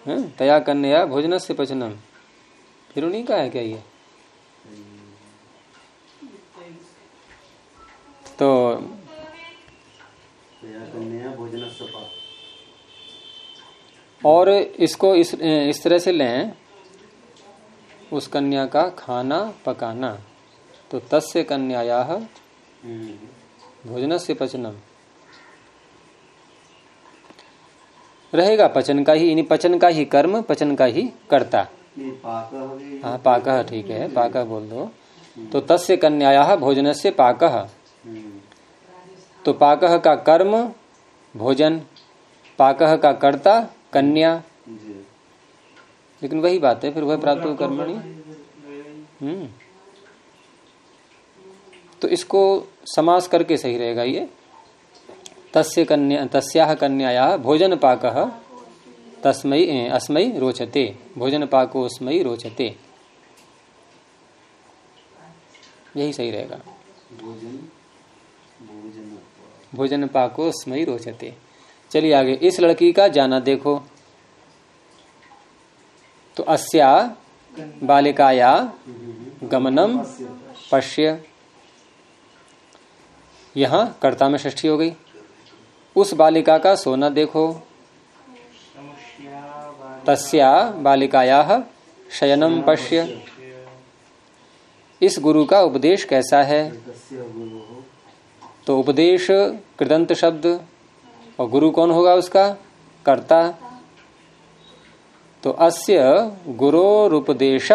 हाँ, तया कन्या भोजन से पचनम। फिर उन्हीं का है क्या ये? तो और इसको इस इस तरह से लें। उस कन्या का खाना पकाना। तो तस्य कन्याया भोजन से पचनम। रहेगा पचन का ही यानी पचन का ही कर्म पचन का ही कर्ता। हो पाक ठीक है पाक बोल दो। तो तस्य कन्याया भोजन से पाक। हम्म, तो पाक का कर्म भोजन पाक का कर्ता कन्या। लेकिन वही बात है फिर वह प्राप्त कर्मणि। हम्म। तो इसको समास करके सही रहेगा ये। तस्य कन्या तस्या कन्याया भोजन पाक तस्मय अस्मय रोचते। भोजन पाको अस्मय रोचते। यही सही रहेगा। भोजन पाको स्मय रोचते। चलिए आगे इस लड़की का जाना देखो। तो अस्या बालिकाया गमनम पश्य। यहाँ कर्ता में षष्ठी हो गई। उस बालिका का सोना देखो। तस्या बालिकाया शयनम पश्य। इस गुरु का उपदेश कैसा है? तो उपदेश कृदंत शब्द। और गुरु कौन होगा उसका? कर्ता। तो अस्य गुरोरुपदेश।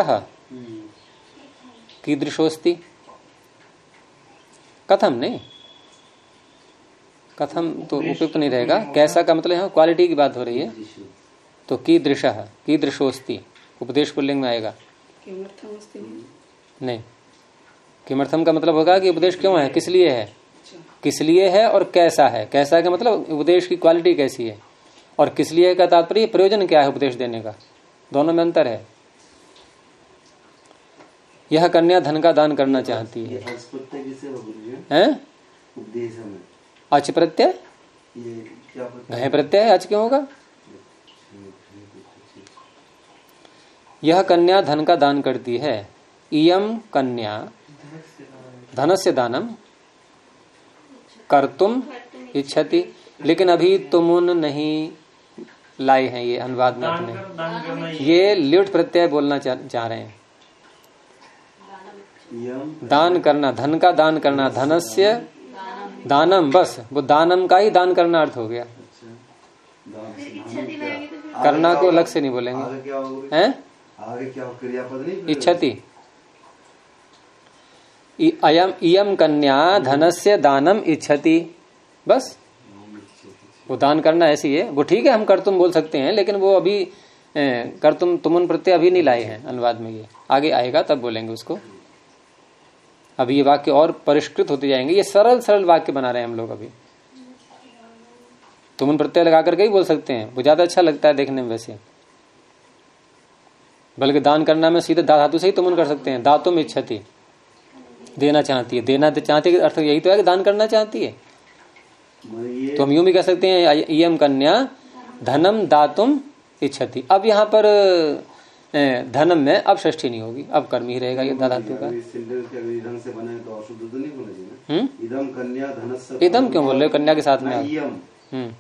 कीदृशोस्ति कथम नहीं? कथम तो उपयुक्त नहीं रहेगा। कैसा का मतलब यहाँ क्वालिटी की बात हो रही है। तो की। दृश की कीदृशोस्ति उपदेश पुल्लिंग में आएगा। नहीं। किमर्थम का मतलब होगा कि उपदेश क्यों है? किस लिए है? किस लिए है और कैसा है? कैसा का मतलब? उपदेश की क्वालिटी कैसी है? और किस लिए का तात्पर्य? प्रयोजन क्या है उपदेश देने का? दोनों में अंतर है। यह कन्या धन का दान करना चाहती है। हो अच प्रत्यय घय प्रत्यय, अच क्यों होगा? यह कन्या धन का दान करती है। इयम कन्या, धनस्य दानम, कर्तुम इच्छति, लेकिन अभी तुमुन नहीं लाए हैं ये अनुवाद में अपने। ये ल्युट प्रत्यय बोलना चाह रहे हैं। दान करना, धन का दान करना, धनस्य दानम बस। वो दानम का ही दान करना अर्थ हो गया। करना को अलग से नहीं बोलेंगे। हैं? इच्छति। अयम इयम कन्या धनस्य दानम इच्छति। बस। वो दान करना ऐसी है। वो ठीक है हम कर तुम बोल सकते हैं लेकिन वो अभी ए, कर तुम तुमन प्रत्यय अभी नहीं लाए हैं अनुवाद में ये। आगे आएगा तब बोलेंगे उसको। अभी ये वाक्य और परिष्कृत होते जाएँगे। ये सरल सरल वाक्य बना रहे हैं हम लोग अभी। तुमन प्रत्यय लगा करके ही बोल सकते हैं। वो ज़्यादा अच्छा लगता है देखने में वैसे। बल्कि दान करना में सीधे दा धातु से ही तुमन कर सकते हैं। दातुम इच्छति देना चाहती है। देना तो चाहती है अर्थ यही तो है कि दान करना चाहती है। तो हम यूँ भी कह सकते हैं इयम कन्या धनम दातुम इच्छति। अब यहाँ पर धनम में अब षष्ठी नहीं होगी अब कर्म ही रहेगा ये धातु का। के बने तो तो हम्म? इदम क्यों बोल रहे हो? कन्या के साथ में हम्म।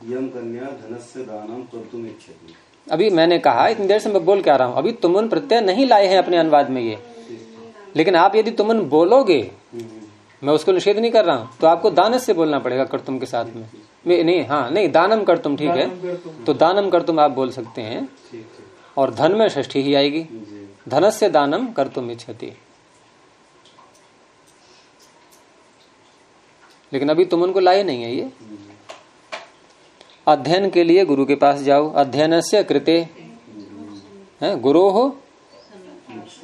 अभी मैंने कहा इतनी देर से मैं बोल क्या रहा हूँ अभी तुमन प्रत्यय नहीं लाए हैं अपने अनुवाद में ये। लेकिन आप यदि तुमन बोलोगे मैं उसको निषेध नहीं कर रहा हूँ तो आपको दानस से बोलना पड़ेगा कर्तुम के साथ में। नहीं हाँ नहीं दानम कर्तुम ठीक है? तो दानम कर्तुम आप बोल सकते है। और धन में षष्ठी ही आएगी। धनस्य दानम कर्तुम इच्छति। लेकिन अभी तुम उनको लाए नहीं है ये। अध्ययन के लिए गुरु के पास जाओ। अध्ययन से कृते है गुरु हो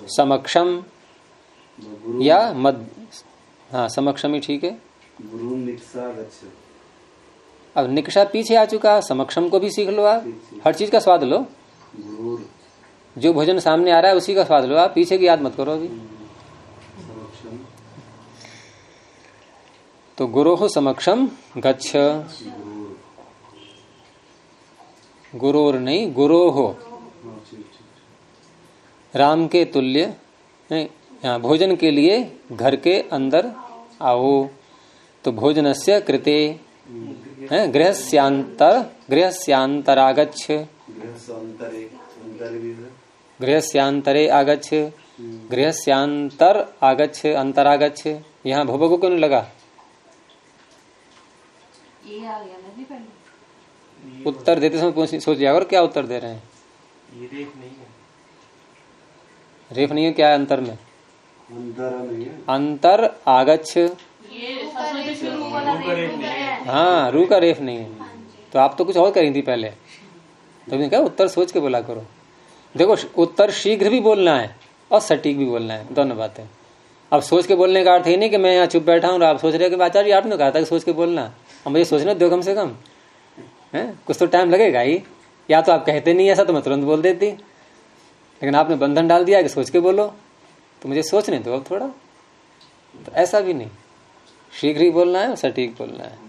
समक्षम या मद हाँ समक्षम ही ठीक है। गुरु अब निकषा पीछे आ चुका समक्षम को भी सीख लो आप। हर चीज़ का स्वाद लो। जो भोजन सामने आ रहा है उसी का स्वाद लो आप पीछे की याद मत करो अभी। तो गुरु समक्षम गच्छ। गुरु गुरोर। नहीं गुरो। हो हाँ राम के तुल्य नहीं यहाँ भोजन के लिए घर के अंदर आओ। तो भोजन से कृते है गृहस्यांतर गृहस्यांतरागच्छ है। गृहस्यांतरे आगच्छ गृहस्यांतर आगच्छ अंतरागच्छ। यहाँ भूभ को क्यों नहीं लगा उत्तर देते समय सोच लिया और क्या उत्तर दे रहे हैं? ये रेख नहीं है। रेफ नहीं है क्या है अंतर में? अंतरा नहीं है। अंतर आगच्छ। ये सरसों से शुरू वाला रेख हो गया है। हाँ रू का रेफ नहीं है। तो आप तो कुछ और करी थी पहले। तो मैंने कहा, उत्तर सोच के बोला करो। देखो, उत्तर शीघ्र भी बोलना है और सटीक भी बोलना है। दोनों बातें। अब सोच के बोलने का अर्थ ही नहीं कि मैं यहाँ चुप बैठा हूँ आप सोच रहे हो कि आचार्य, आपने कहा था कि सोच के बोलना। अब मुझे सोचना दो कम से कम। है? कुछ तो टाइम लगेगा ही। या तो आप कहते नहीं, ऐसा तो मैं तुरंत बोल देती। लेकिन आपने बंधन डाल दिया कि सोच के बोलो। तो मुझे सोचने दो अब थोड़ा। तो ऐसा भी नहीं। शीघ्र ही बोलना है और सटीक बोलना है।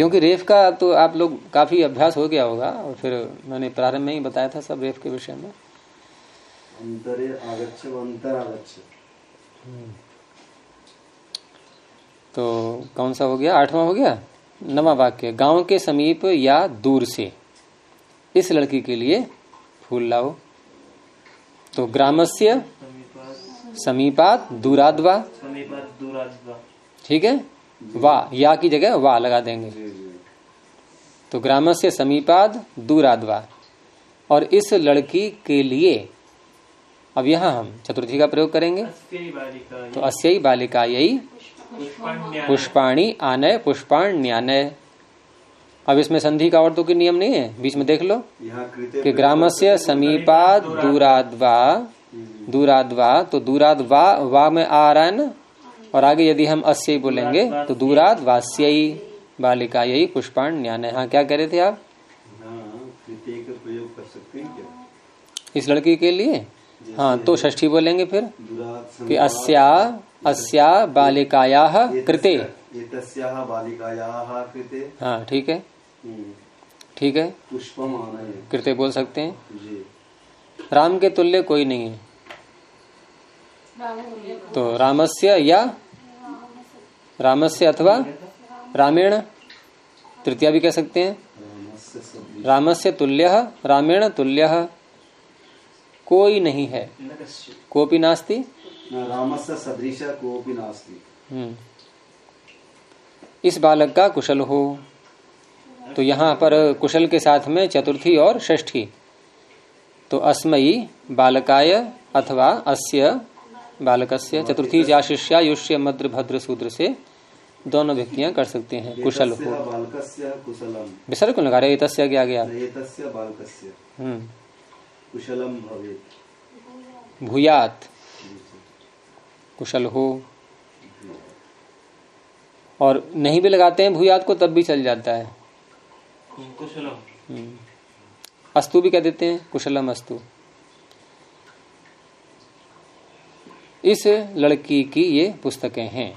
क्योंकि रेफ का तो आप लोग काफ़ी अभ्यास हो गया होगा और फिर मैंने प्रारंभ में ही बताया था सब रेफ के विषय में। अंतरे आगच्छ अंतर आगच्छ तो कौन सा हो गया? आठवां हो गया? नवा वाक्य गाँव के समीप या दूर से। इस लड़की के लिए फूल लाओ। तो ग्रामस्य समीपात समीपात दूरादवा। समीपात दूराद्वा। ठीक है? वाह या की जगह वाह लगा देंगे। तो ग्रामस्य समीपाद दूरादवा। और इस लड़की के लिए अब यहाँ हम चतुर्थी का प्रयोग करेंगे। तो अस्यई बालिका यही पुष्पाणी आनय पुष्पाण्यानय अब इसमें संधि का और तो कोई नियम नहीं है बीच में देख लो। कि ग्रामस्य समीपाद दूराद्वा। दूराद्वा तो दूराद वा वा में आ रहा है ना? और आगे यदि हम अस्य बोलेंगे तो दूराद वास्यई बालिका यही पुष्पाण हाँ। क्या कह रहे थे आप? प्रयोग कर सकते हैं क्या इस लड़की के लिए? हाँ तो षष्ठी बोलेंगे फिर। कि अस्या अस्या बालिकाया कृते। एतस्याः बालिकायाः कृते हाँ ठीक है। ठीक है। पुष्पम आनय कृते बोल सकते हैं। जी। राम के तुल्य कोई नहीं है। तो रामस्य या? रामस्य अथवा? रामेण? तृतीया भी कह सकते हैं। रामस्य तुल्य रामेण तुल्य। कोई नहीं है। कोपी नास्ति? रामस्य सदृश कोऽपि नास्ति। हम्म। इस बालक का कुशल हो। तो यहाँ पर कुशल के साथ में चतुर्थी और षष्ठी। तो अस्मयी बालकाय अथवा अस्य बालकस्य चतुर्थी जा शिष्या युष्य मद्र भद्र सूत्र से दोनों व्यक्तियाँ कर सकते हैं। कुशल। हो बालकस्य कुशलम। विसर्ग क्यों लगा रहे तस्य क्या गया? हम्म। कुशलम भूयात। कुशल हो। और नहीं भी लगाते हैं भूयात को तब भी चल जाता है। कुशलम। हम्म। अस्तु भी कह देते हैं कुशलम अस्तु। इस लड़की की ये पुस्तकें हैं।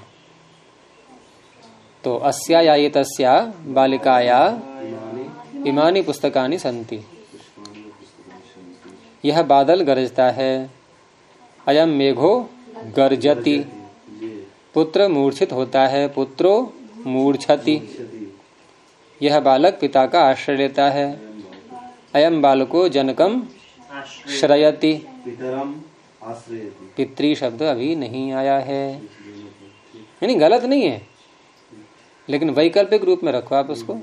तो अस्या या ये तस्या बालिकाया इमानी पुस्तकानि संति यह बादल गरजता है। अयम मेघो गर्जति। पुत्र मूर्छित होता है। पुत्रो मूर्छति। यह बालक पिता का आश्रय लेता है। अयम बालको जनकम श्रयति। पितृ शब्द अभी नहीं आया है। यानी गलत नहीं है। लेकिन वैकल्पिक रूप में रखो आप उसको।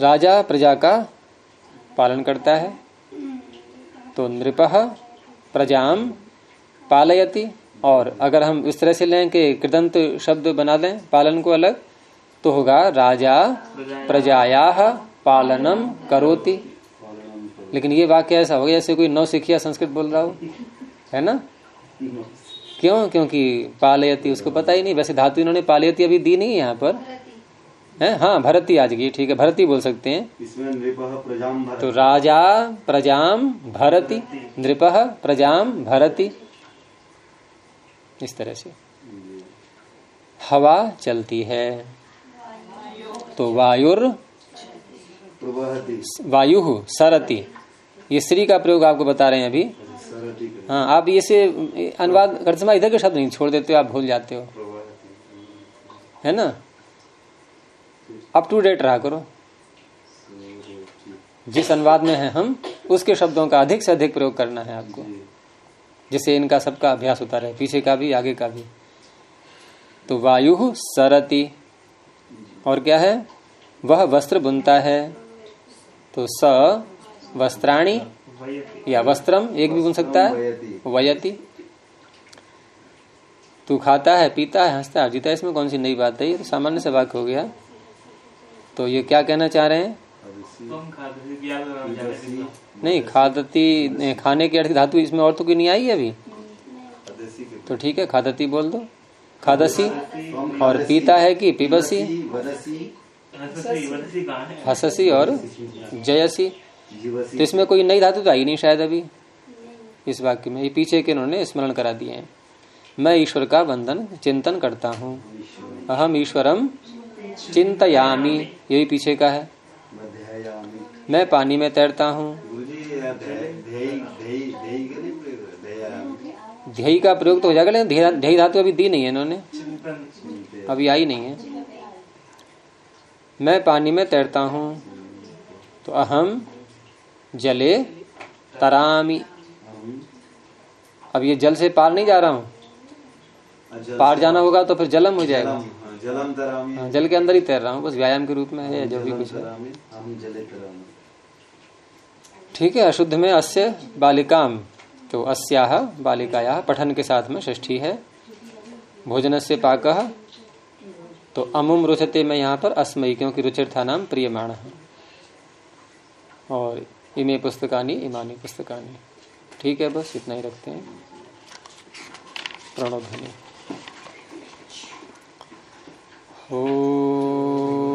राजा प्रजा का पालन करता है। तो नृप प्रजाम पालयति। और अगर हम इस तरह से लें कि कृदंत शब्द बना दें पालन को अलग तो होगा राजा प्रजाया पालनम करोति। लेकिन ये वाक्य ऐसा हो गया जैसे कोई नौ सिखिया संस्कृत बोल रहा हो। है ना? क्यों? क्योंकि पालयति उसको पता ही नहीं। वैसे धातु इन्होंने पालयति अभी दी नहीं यहाँ पर। है? हाँ भरती आज की ठीक है। भरती बोल सकते हैं। इसमें नृप प्रजाम भरत। तो राजा प्रजाम भरती नृप प्रजाम भरति। इस तरह से। हवा चलती है। तो वायुर वायु सरति। ये श्री का प्रयोग आपको बता रहे हैं अभी? हाँ। आप ये से अनुवाद करते समय इधर के शब्द नहीं छोड़ देते हो आप भूल जाते हो। है ना? अप टू डेट रहा करो। जिस अनुवाद में है हम उसके शब्दों का अधिक से अधिक प्रयोग करना है आपको। जिससे इनका सबका अभ्यास होता रहे पीछे का भी आगे का भी। तो वायु सरति और क्या है? वह वस्त्र बुनता है। तो स वस्त्राणी या वस्त्रम एक भी बुन सकता है? वयति। तू खाता है पीता है हंसता है जीता है इसमें कौन सी नई बात है? ये तो सामान्य से वाक्य हो गया। तो ये क्या कहना चाह रहे हैं? नहीं खादती खाने की अर्थ धातु इसमें और तो कोई नहीं आई है अभी तो ठीक है खादती बोल दो। खादसी? और पीता है कि पीबसी? है? हससी और जयसी। तो इसमें कोई नई धातु तो आई नहीं शायद अभी? इस वाक्य में ये पीछे के उन्होंने स्मरण करा दिए हैं। मैं ईश्वर का वंदन चिंतन करता हूँ। अहम ईश्वरम चिंतयामी यही पीछे का है। मैं पानी में तैरता हूँ। ध्येय के प्रयोग तो हो जाएगा लेकिन ध्येय धातु अभी दी नहीं है इन्होंने। अभी आई नहीं है। मैं पानी में तैरता हूँ। तो अहम जले तरामी। अब ये जल से पार नहीं जा रहा हूँ। अच्छा, पार जाना होगा तो फिर जलम हो जाएगा। जलम हाँ, तरामी। हाँ, जल के अंदर ही तैर रहा हूँ बस व्यायाम के रूप में है जो भी कुछ है। ठीक है अशुद्ध में अस्य बालिकाम तो अस्या बालिकाया पठन के साथ में षष्ठी है। भोजन से पाक तो अमुम रुचते में यहाँ पर अस्मयी क्योंकि रुचिर था नाम प्रियमाण। है और इमे पुस्तकानी इमानी पुस्तकानी। ठीक है बस इतना ही रखते हैं। प्रणव ध्वनि ओ